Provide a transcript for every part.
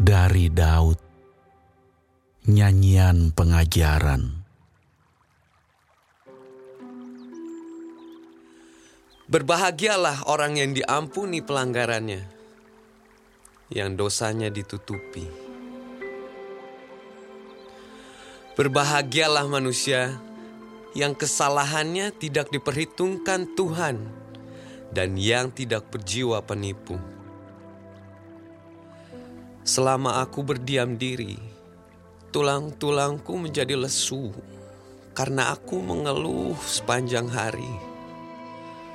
dari Daud. Nyanyian pengajaran. Berbahagialah orang yang diampuni pelanggarannya, yang dosanya ditutupi. Berbahagialah manusia yang kesalahannya tidak diperhitungkan Tuhan dan yang tidak berjiwa penipu. Selama aku berdiam diri, tulang-tulangku menjadi lesu karena aku mengeluh sepanjang hari.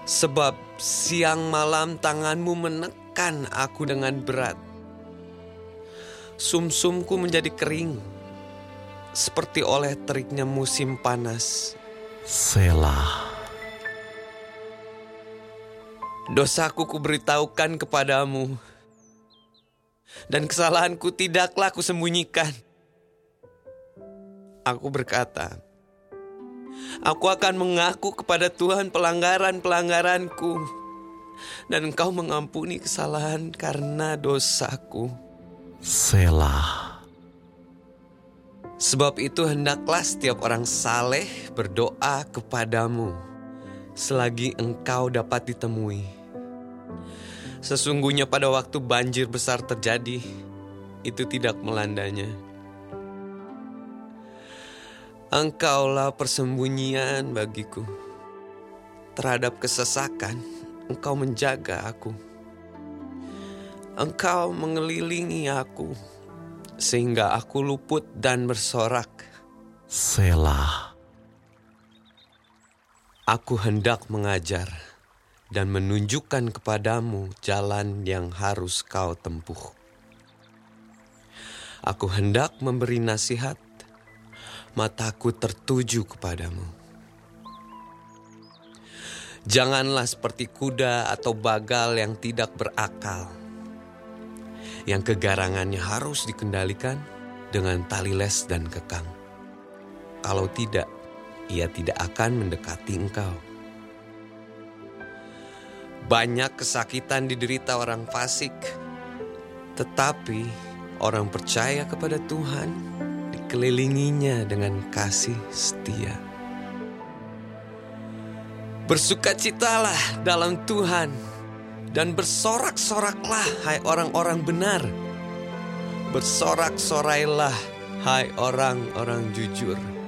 Sebab siang malam tanganmu menekan aku dengan berat. Sumsumku menjadi kering, seperti oleh teriknya musim panas. Selah. Dosaku kuberitahukan kepadamu, dan kesalahanku tidaklah kusembunyikan. Aku berkata, Aku akan mengaku kepada Tuhan pelanggaran-pelanggaranku, dan Engkau mengampuni kesalahan karena dosaku. Selah. Sebab itu hendaklah setiap orang saleh berdoa kepadamu selagi engkau dapat ditemui. Sesungguhnya pada waktu banjir besar terjadi, itu tidak melandanya. Engkaulah persembunyian bagiku. Terhadap kesesakan, engkau menjaga aku. Engkau mengelilingi aku, sehingga aku luput dan bersorak. Selah. Aku hendak mengajar dan menunjukkan kepadamu jalan yang harus kau tempuh. Aku hendak memberi nasihat, mataku tertuju kepadamu. Janganlah seperti kuda atau bagal yang tidak berakal, yang kegarangannya harus dikendalikan dengan tali les dan kekang. Kalau tidak, ia tidak akan mendekati engkau. Banyak kesakitan diderita orang fasik, tetapi orang percaya kepada Tuhan dikelilinginya dengan kasih setia. Bersukacitalah dalam Tuhan dan bersorak-soraklah hai orang-orang benar. Bersorak-sorailah hai orang-orang jujur.